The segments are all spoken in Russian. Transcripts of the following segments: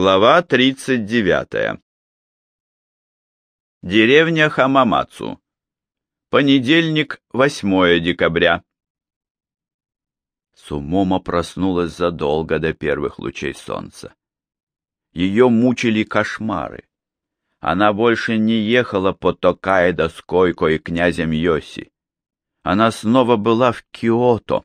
Глава 39. Деревня Хамамацу. Понедельник, 8 декабря. Сумома проснулась задолго до первых лучей солнца. Ее мучили кошмары. Она больше не ехала по Токаэдо с Койко и князем Йоси. Она снова была в Киото,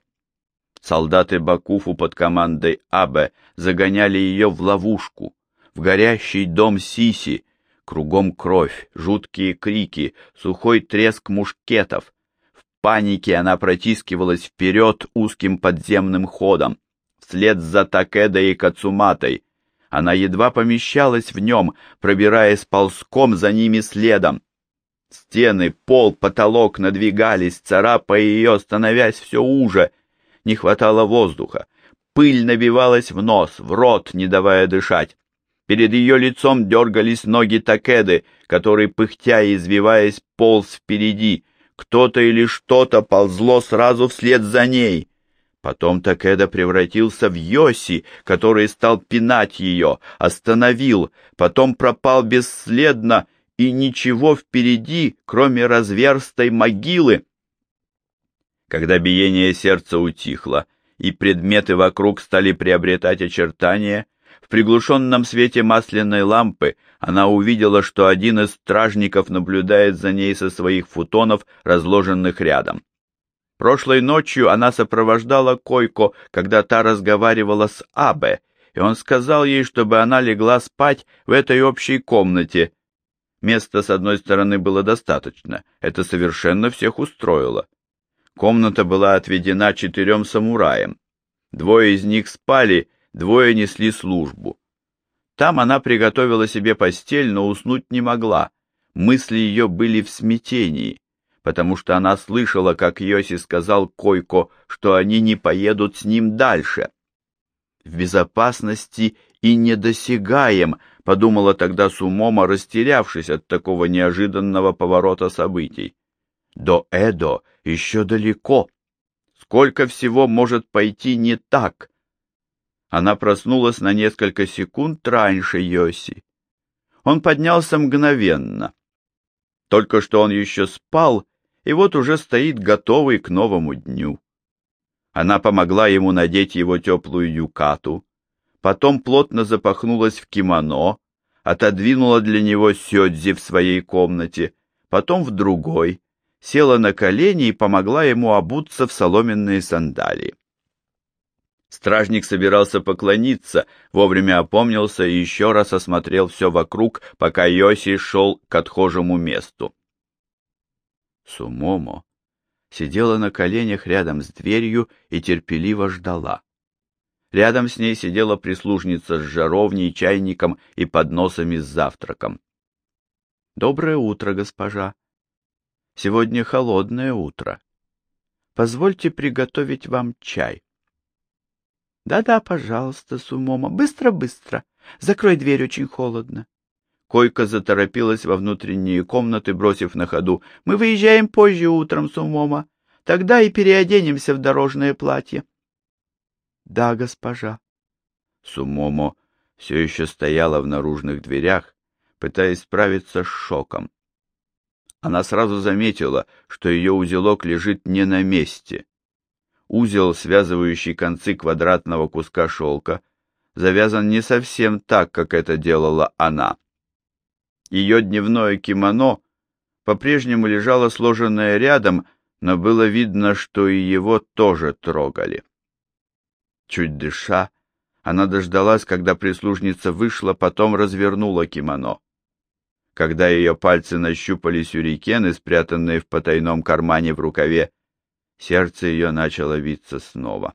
Солдаты Бакуфу под командой Абе загоняли ее в ловушку, в горящий дом Сиси, кругом кровь, жуткие крики, сухой треск мушкетов. В панике она протискивалась вперед узким подземным ходом, вслед за Такедой и Кацуматой. Она едва помещалась в нем, пробираясь ползком за ними следом. Стены, пол, потолок надвигались, царапая ее, становясь все уже — не хватало воздуха. Пыль набивалась в нос, в рот, не давая дышать. Перед ее лицом дергались ноги Такеды, который, пыхтя и извиваясь, полз впереди. Кто-то или что-то ползло сразу вслед за ней. Потом Такеда превратился в Йоси, который стал пинать ее, остановил, потом пропал бесследно, и ничего впереди, кроме разверстой могилы. Когда биение сердца утихло, и предметы вокруг стали приобретать очертания, в приглушенном свете масляной лампы она увидела, что один из стражников наблюдает за ней со своих футонов, разложенных рядом. Прошлой ночью она сопровождала Койко, когда та разговаривала с Абе, и он сказал ей, чтобы она легла спать в этой общей комнате. Места с одной стороны было достаточно, это совершенно всех устроило. Комната была отведена четырем самураям. Двое из них спали, двое несли службу. Там она приготовила себе постель, но уснуть не могла. Мысли ее были в смятении, потому что она слышала, как Йоси сказал Койко, что они не поедут с ним дальше. В безопасности и недосягаем, подумала тогда Сумома, растерявшись от такого неожиданного поворота событий. До Эдо еще далеко. Сколько всего может пойти не так? Она проснулась на несколько секунд раньше Йоси. Он поднялся мгновенно. Только что он еще спал, и вот уже стоит готовый к новому дню. Она помогла ему надеть его теплую юкату, потом плотно запахнулась в кимоно, отодвинула для него сёдзи в своей комнате, потом в другой, села на колени и помогла ему обуться в соломенные сандалии. Стражник собирался поклониться, вовремя опомнился и еще раз осмотрел все вокруг, пока Йоси шел к отхожему месту. Сумомо сидела на коленях рядом с дверью и терпеливо ждала. Рядом с ней сидела прислужница с жаровней, чайником и подносами с завтраком. — Доброе утро, госпожа, Сегодня холодное утро. Позвольте приготовить вам чай. Да-да, пожалуйста, Сумома, быстро-быстро. Закрой дверь, очень холодно. Койка заторопилась во внутренние комнаты, бросив на ходу. Мы выезжаем позже утром, Сумома. Тогда и переоденемся в дорожное платье. Да, госпожа. Сумомо все еще стояла в наружных дверях, пытаясь справиться с шоком. Она сразу заметила, что ее узелок лежит не на месте. Узел, связывающий концы квадратного куска шелка, завязан не совсем так, как это делала она. Ее дневное кимоно по-прежнему лежало сложенное рядом, но было видно, что и его тоже трогали. Чуть дыша, она дождалась, когда прислужница вышла, потом развернула кимоно. Когда ее пальцы нащупали сюрикены, спрятанные в потайном кармане в рукаве, сердце ее начало биться снова.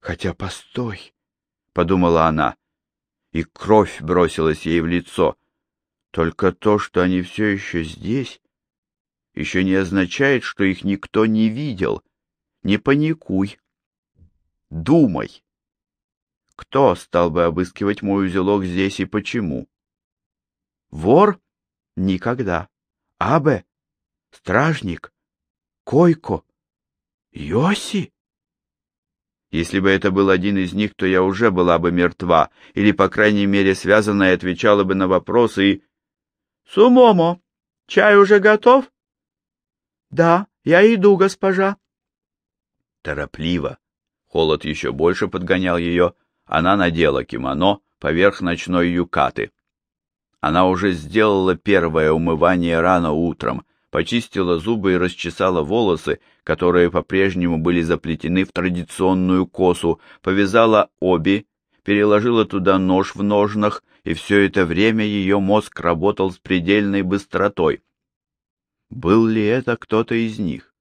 «Хотя постой!» — подумала она, и кровь бросилась ей в лицо. Только то, что они все еще здесь, еще не означает, что их никто не видел. Не паникуй. Думай. Кто стал бы обыскивать мой узелок здесь и почему? Вор? Никогда. Абе? Стражник? Койко? Йоси? Если бы это был один из них, то я уже была бы мертва, или, по крайней мере, связана и отвечала бы на вопросы и... «Сумомо, чай уже готов?» «Да, я иду, госпожа». Торопливо, холод еще больше подгонял ее, она надела кимоно поверх ночной юкаты. Она уже сделала первое умывание рано утром, почистила зубы и расчесала волосы, которые по-прежнему были заплетены в традиционную косу, повязала обе, переложила туда нож в ножнах, и все это время ее мозг работал с предельной быстротой. Был ли это кто-то из них?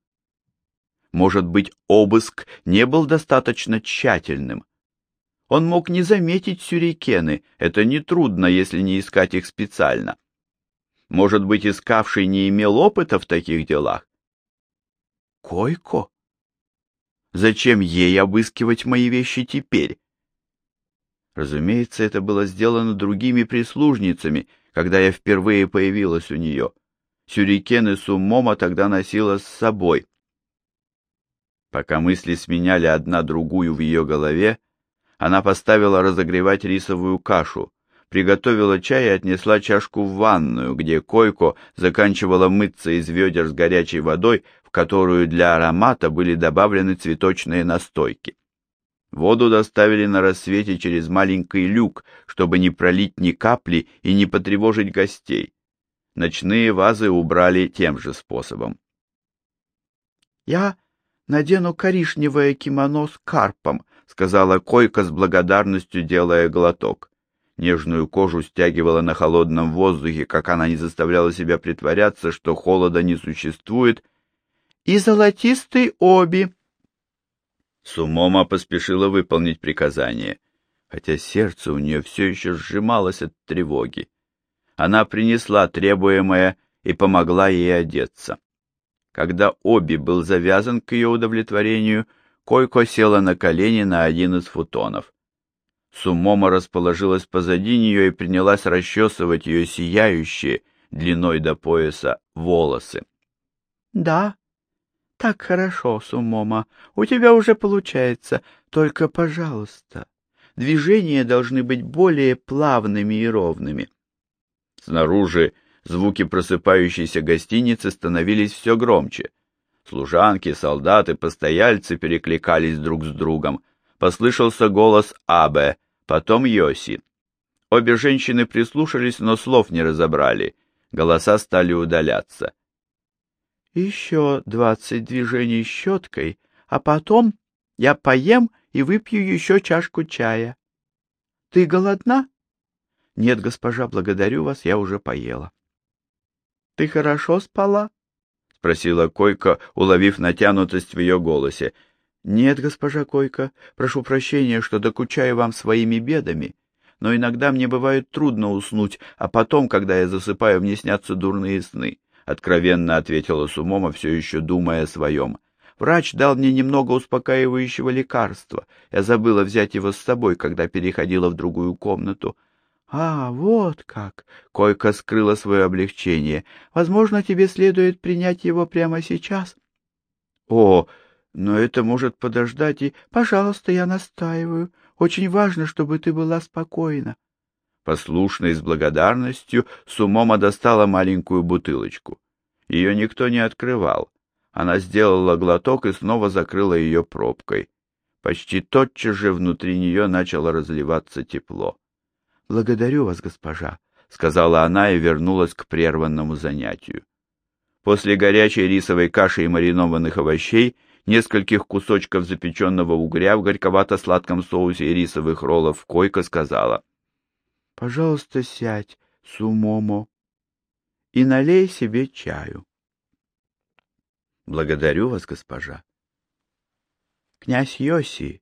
Может быть, обыск не был достаточно тщательным? Он мог не заметить сюрикены, это нетрудно, если не искать их специально. Может быть, искавший не имел опыта в таких делах? Койко? Зачем ей обыскивать мои вещи теперь? Разумеется, это было сделано другими прислужницами, когда я впервые появилась у нее. Сюрикены Суммома тогда носила с собой. Пока мысли сменяли одна другую в ее голове, она поставила разогревать рисовую кашу, приготовила чай и отнесла чашку в ванную, где Койко заканчивала мыться из ведер с горячей водой, в которую для аромата были добавлены цветочные настойки. Воду доставили на рассвете через маленький люк, чтобы не пролить ни капли и не потревожить гостей. Ночные вазы убрали тем же способом. «Я надену коричневое кимоно с карпом», — сказала Койка с благодарностью, делая глоток. Нежную кожу стягивала на холодном воздухе, как она не заставляла себя притворяться, что холода не существует. «И золотистый оби!» Сумома поспешила выполнить приказание, хотя сердце у нее все еще сжималось от тревоги. Она принесла требуемое и помогла ей одеться. Когда Оби был завязан к ее удовлетворению, Койко села на колени на один из футонов. Сумома расположилась позади нее и принялась расчесывать ее сияющие, длиной до пояса, волосы. — Да, так хорошо, Сумома, у тебя уже получается, только, пожалуйста, движения должны быть более плавными и ровными. Снаружи звуки просыпающейся гостиницы становились все громче. Служанки, солдаты, постояльцы перекликались друг с другом. Послышался голос Абе, потом Йоси. Обе женщины прислушались, но слов не разобрали. Голоса стали удаляться. «Еще двадцать движений щеткой, а потом я поем и выпью еще чашку чая. Ты голодна?» «Нет, госпожа, благодарю вас, я уже поела». «Ты хорошо спала?» — спросила Койка, уловив натянутость в ее голосе. — Нет, госпожа Койка, прошу прощения, что докучаю вам своими бедами, но иногда мне бывает трудно уснуть, а потом, когда я засыпаю, мне снятся дурные сны, — откровенно ответила Сумома, все еще думая о своем. Врач дал мне немного успокаивающего лекарства. Я забыла взять его с собой, когда переходила в другую комнату. «А, вот как!» — Койка скрыла свое облегчение. «Возможно, тебе следует принять его прямо сейчас». «О, но это может подождать и...» «Пожалуйста, я настаиваю. Очень важно, чтобы ты была спокойна». Послушно и с благодарностью Сумома достала маленькую бутылочку. Ее никто не открывал. Она сделала глоток и снова закрыла ее пробкой. Почти тотчас же внутри нее начало разливаться тепло. — Благодарю вас, госпожа, — сказала она и вернулась к прерванному занятию. После горячей рисовой каши и маринованных овощей, нескольких кусочков запеченного угря в горьковато-сладком соусе и рисовых роллов Койка сказала. — Пожалуйста, сядь, Сумомо, и налей себе чаю. — Благодарю вас, госпожа. Князь Йоси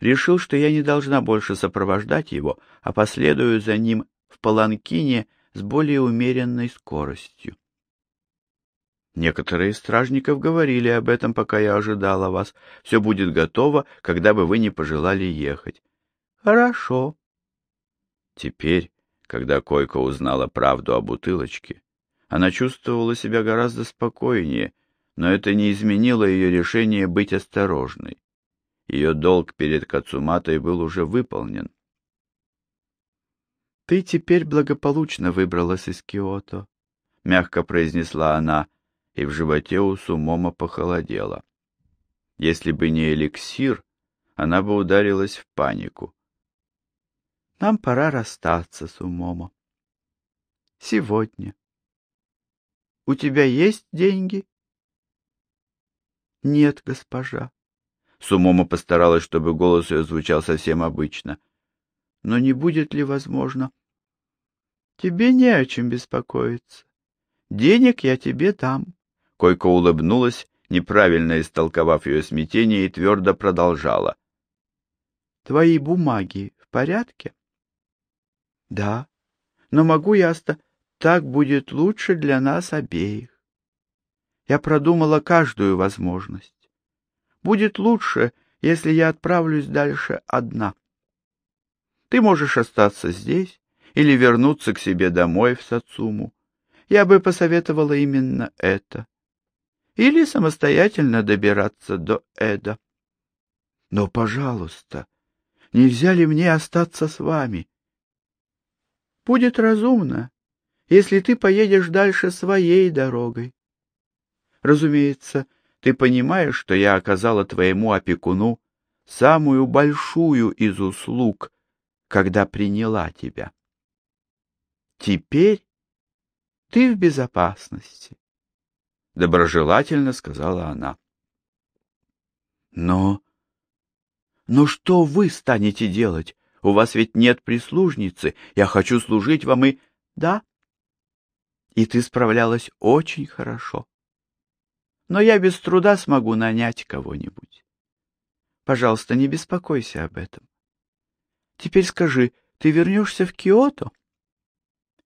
решил, что я не должна больше сопровождать его, а последую за ним в паланкине с более умеренной скоростью. Некоторые стражников говорили об этом, пока я ожидала вас. Все будет готово, когда бы вы не пожелали ехать. Хорошо. Теперь, когда Койка узнала правду о бутылочке, она чувствовала себя гораздо спокойнее, но это не изменило ее решение быть осторожной. Ее долг перед Кацуматой был уже выполнен. «Ты теперь благополучно выбралась из Киото», — мягко произнесла она, и в животе у Сумома похолодело. Если бы не эликсир, она бы ударилась в панику. «Нам пора расстаться, Сумомо. Сегодня. У тебя есть деньги?» «Нет, госпожа». Сумома постаралась, чтобы голос ее звучал совсем обычно. «Но не будет ли возможно?» «Тебе не о чем беспокоиться. Денег я тебе дам». Койко улыбнулась, неправильно истолковав ее смятение, и твердо продолжала. «Твои бумаги в порядке?» «Да, но могу я оста... Так будет лучше для нас обеих. Я продумала каждую возможность. Будет лучше, если я отправлюсь дальше одна. Ты можешь остаться здесь или вернуться к себе домой в Сацуму. Я бы посоветовала именно это. Или самостоятельно добираться до Эда. Но, пожалуйста, нельзя ли мне остаться с вами? Будет разумно, если ты поедешь дальше своей дорогой. Разумеется, ты понимаешь, что я оказала твоему опекуну самую большую из услуг, когда приняла тебя. Теперь ты в безопасности, — доброжелательно сказала она. Но... Но что вы станете делать? У вас ведь нет прислужницы. Я хочу служить вам и... Да. И ты справлялась очень хорошо но я без труда смогу нанять кого-нибудь. Пожалуйста, не беспокойся об этом. Теперь скажи, ты вернешься в Киото?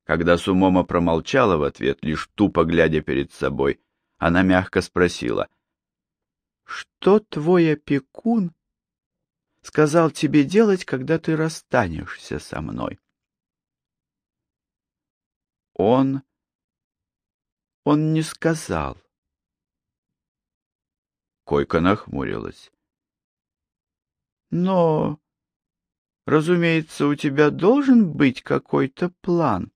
Когда Сумома промолчала в ответ, лишь тупо глядя перед собой, она мягко спросила. — Что твой опекун сказал тебе делать, когда ты расстанешься со мной? Он... Он не сказал. Койка нахмурилась. Но, разумеется, у тебя должен быть какой-то план.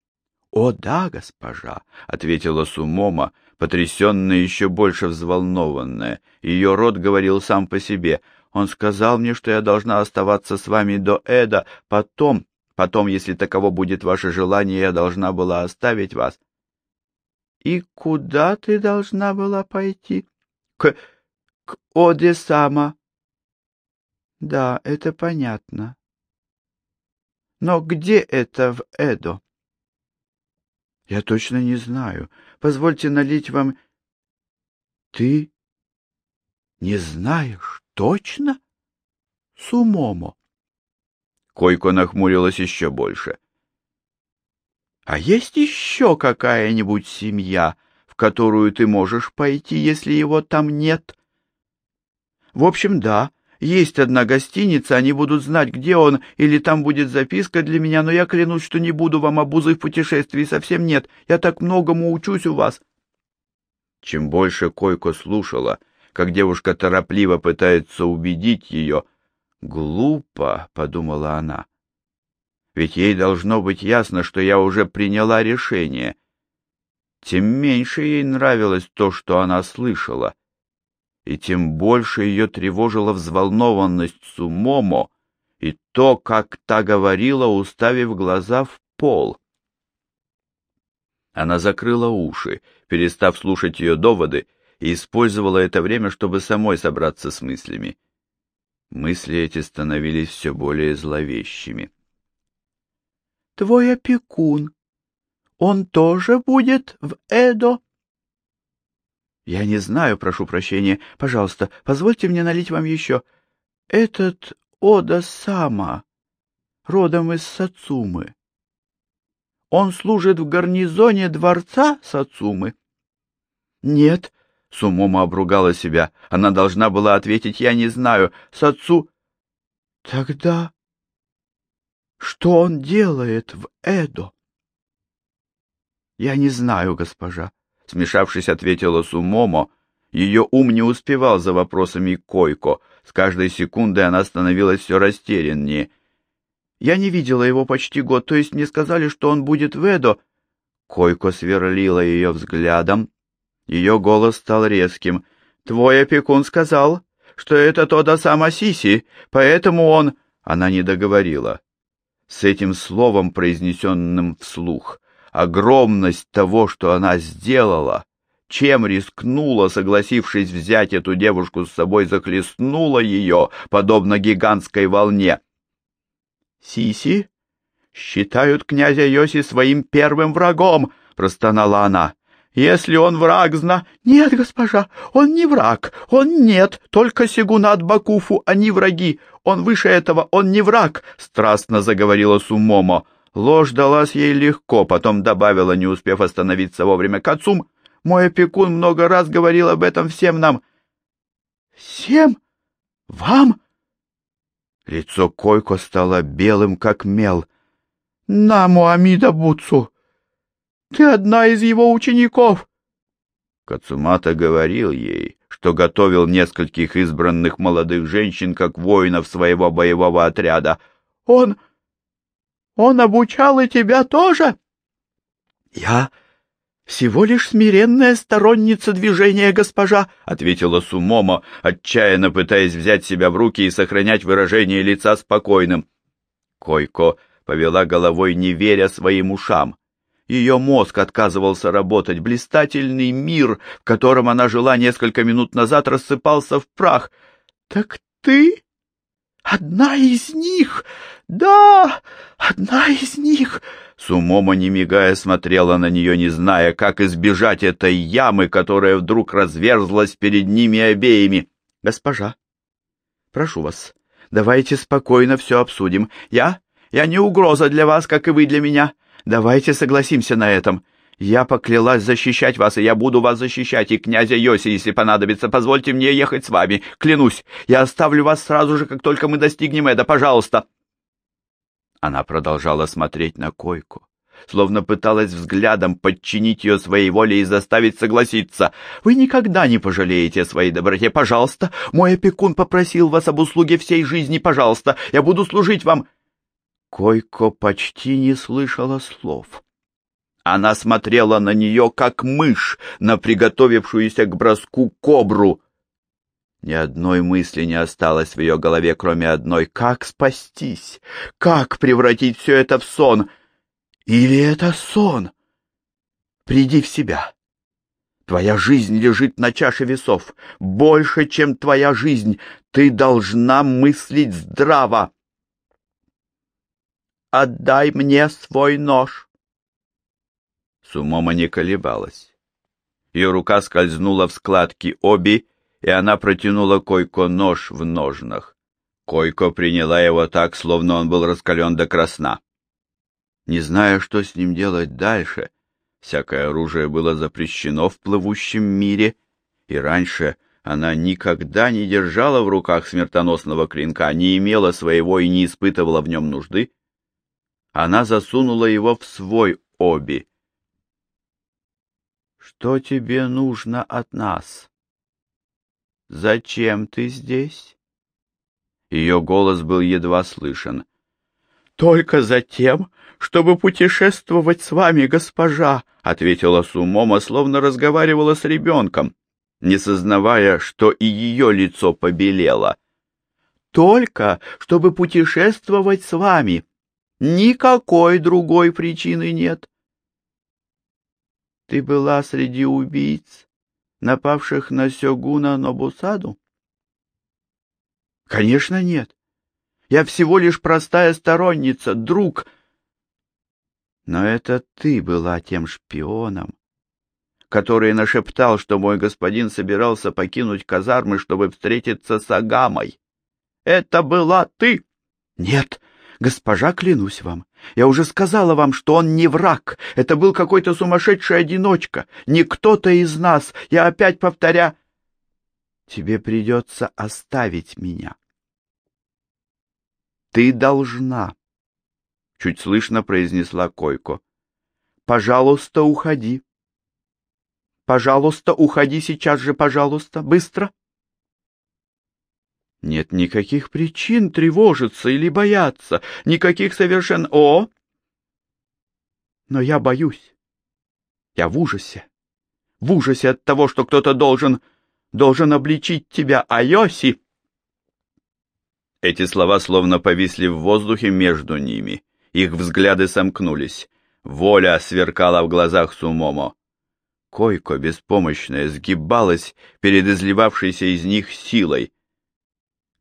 — О, да, госпожа, — ответила Сумома, потрясенная еще больше взволнованная. Ее рот говорил сам по себе. Он сказал мне, что я должна оставаться с вами до Эда, потом, потом, если таково будет ваше желание, я должна была оставить вас. — И куда ты должна была пойти? К... к Оде-сама. Да, это понятно. Но где это в Эдо? Я точно не знаю. Позвольте налить вам... Ты не знаешь точно? Сумомо. Койко нахмурилась еще больше. А есть еще какая-нибудь семья, которую ты можешь пойти, если его там нет. В общем, да, есть одна гостиница, они будут знать, где он, или там будет записка для меня, но я клянусь, что не буду вам обузой в путешествии, совсем нет. Я так многому учусь у вас. Чем больше Койко слушала, как девушка торопливо пытается убедить ее, «Глупо», — подумала она, — «ведь ей должно быть ясно, что я уже приняла решение, тем меньше ей нравилось то, что она слышала, и тем больше ее тревожила взволнованность Сумомо и то, как та говорила, уставив глаза в пол. Она закрыла уши, перестав слушать ее доводы, и использовала это время, чтобы самой собраться с мыслями. Мысли эти становились все более зловещими. — Твой опекун, он тоже будет в Эдо? Я не знаю, прошу прощения. Пожалуйста, позвольте мне налить вам еще. Этот Ода Сама, родом из Сацумы. Он служит в гарнизоне дворца Сацумы? Нет, Сумома обругала себя. Она должна была ответить «Я не знаю». Сацу... Тогда что он делает в Эдо? «Я не знаю, госпожа», — смешавшись, ответила Сумомо. Ее ум не успевал за вопросами Койко. С каждой секундой она становилась все растеряннее. «Я не видела его почти год, то есть мне сказали, что он будет в Эдо». Койко сверлила ее взглядом. Ее голос стал резким. «Твой опекун сказал, что это Тода сама Сиси, поэтому он...» Она не договорила. С этим словом, произнесенным вслух, огромность того, что она сделала, чем рискнула, согласившись взять эту девушку с собой, захлестнула ее, подобно гигантской волне. «Сиси считают князя Йоси своим первым врагом», — простонала она. «Если он враг, зна...» «Нет, госпожа, он не враг, он нет, только Сигунат Бакуфу, они враги. Он выше этого, он не враг», — страстно заговорила Сумомо. Ложь далась ей легко, потом добавила, не успев остановиться вовремя. «Кацум, мой опекун много раз говорил об этом всем нам». «Всем? Вам?» Лицо Койко стало белым, как мел. «Наму Амида Буцу! Ты одна из его учеников!» Кацумата говорил ей, что готовил нескольких избранных молодых женщин как воинов своего боевого отряда. «Он... он обучал и тебя тоже?» «Я всего лишь смиренная сторонница движения, госпожа», — ответила Сумомо, отчаянно пытаясь взять себя в руки и сохранять выражение лица спокойным. Койко повела головой, не веря своим ушам. Ее мозг отказывался работать. Блистательный мир, в котором она жила несколько минут назад, рассыпался в прах. «Так ты одна из них? Да, одна из них!» Сумома, не мигая, смотрела на нее, не зная, как избежать этой ямы, которая вдруг разверзлась перед ними обеими. — Госпожа, прошу вас, давайте спокойно все обсудим. Я... я не угроза для вас, как и вы для меня. Давайте согласимся на этом. Я поклялась защищать вас, и я буду вас защищать, и князя Йоси, если понадобится. Позвольте мне ехать с вами. Клянусь, я оставлю вас сразу же, как только мы достигнем это. Пожалуйста. Она продолжала смотреть на койку, словно пыталась взглядом подчинить ее своей воле и заставить согласиться. «Вы никогда не пожалеете о своей доброте. Пожалуйста, мой опекун попросил вас об услуге всей жизни. Пожалуйста, я буду служить вам». Койко почти не слышала слов. Она смотрела на нее, как мышь, на приготовившуюся к броску кобру. Ни одной мысли не осталось в ее голове, кроме одной — как спастись? Как превратить все это в сон? Или это сон? Приди в себя. Твоя жизнь лежит на чаше весов. Больше, чем твоя жизнь. Ты должна мыслить здраво. «Отдай мне свой нож!» Сумома не колебалась. Ее рука скользнула в складки оби, и она протянула Койко нож в ножнах. Койко приняла его так, словно он был раскален до красна. Не зная, что с ним делать дальше, всякое оружие было запрещено в плывущем мире, и раньше она никогда не держала в руках смертоносного клинка, не имела своего и не испытывала в нем нужды, она засунула его в свой оби. «Что тебе нужно от нас?» «Зачем ты здесь?» Ее голос был едва слышен. «Только за тем, чтобы путешествовать с вами, госпожа», — ответила Сумома, словно разговаривала с ребенком, не сознавая, что и ее лицо побелело. «Только, чтобы путешествовать с вами. Никакой другой причины нет». «Ты была среди убийц, напавших на Сёгуна Нобусаду? Конечно, нет. Я всего лишь простая сторонница, друг. Но это ты была тем шпионом, который нашептал, что мой господин собирался покинуть казармы, чтобы встретиться с Агамой. Это была ты? Нет, госпожа, клянусь вам. Я уже сказала вам, что он не враг. Это был какой-то сумасшедший одиночка. Не кто-то из нас. Я опять повторя... Тебе придется оставить меня. Ты должна, — чуть слышно произнесла Койко. Пожалуйста, уходи. Пожалуйста, уходи сейчас же, пожалуйста, быстро. Нет никаких причин тревожиться или бояться, никаких совершенно... О! Но я боюсь. Я в ужасе. В ужасе от того, что кто-то должен... должен обличить тебя, Айоси. Эти слова словно повисли в воздухе между ними. Их взгляды сомкнулись. Воля сверкала в глазах Сумомо. Койко, беспомощная, сгибалась перед изливавшейся из них силой.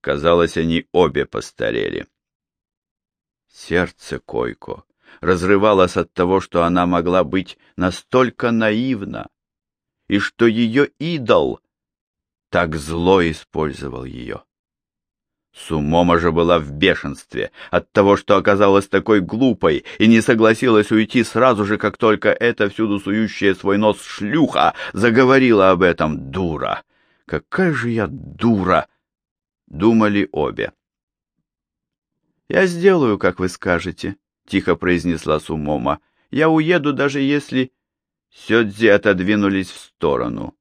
Казалось, они обе постарели. Сердце Койко разрывалось от того, что она могла быть настолько наивна, и что ее идол так зло использовал ее. Сумома же была в бешенстве от того, что оказалась такой глупой и не согласилась уйти сразу же, как только эта всюду сующая свой нос шлюха заговорила об этом. Дура! Какая же я дура! Думали обе. «Я сделаю, как вы скажете», — тихо произнесла Сумома. «Я уеду, даже если...» Сёдзи отодвинулись в сторону.